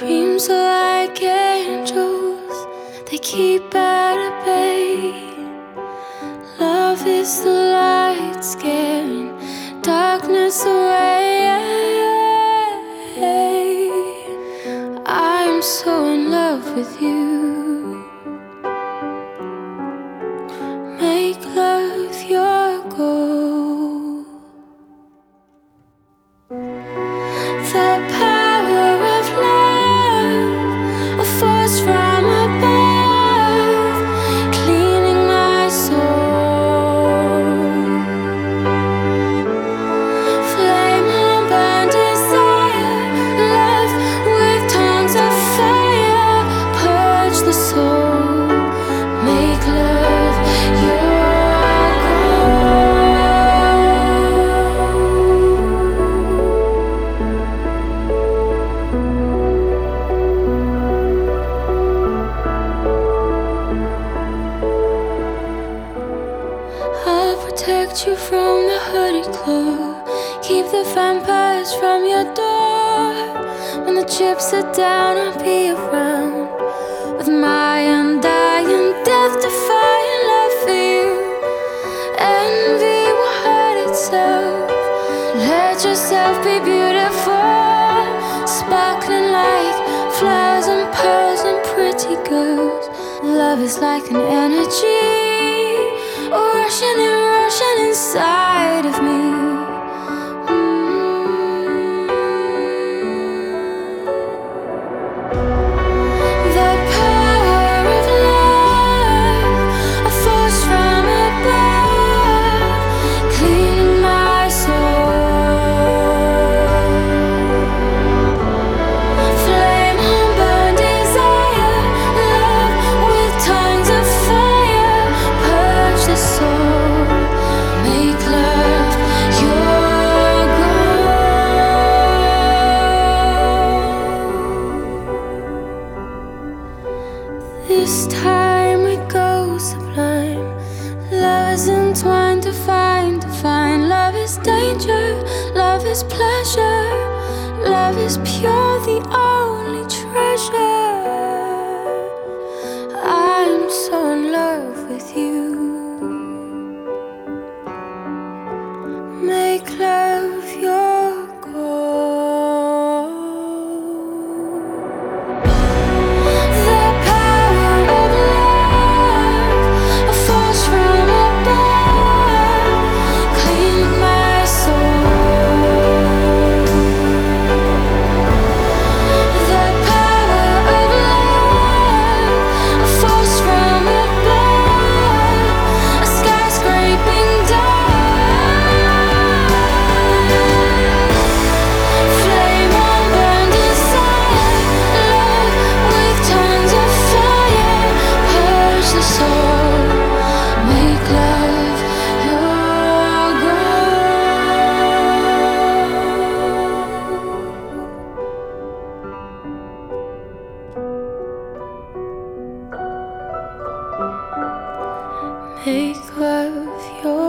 Dreams are like angels, they keep at bay. Love is the light scaring darkness away. I'm so in love with you. Make love protect you from the hooded claw. Keep the vampires from your door. When the chips are down, I'll be around with my undying, death defying love for you. Envy will hurt itself. Let yourself be beautiful, sparkling like flowers and pearls and pretty girls. Love is like an energy, rushing and This time we go sublime. Love is entwined to find, to find. Love is danger, love is pleasure. Love is pure, the only treasure. I'm so in love with you. Make love make love your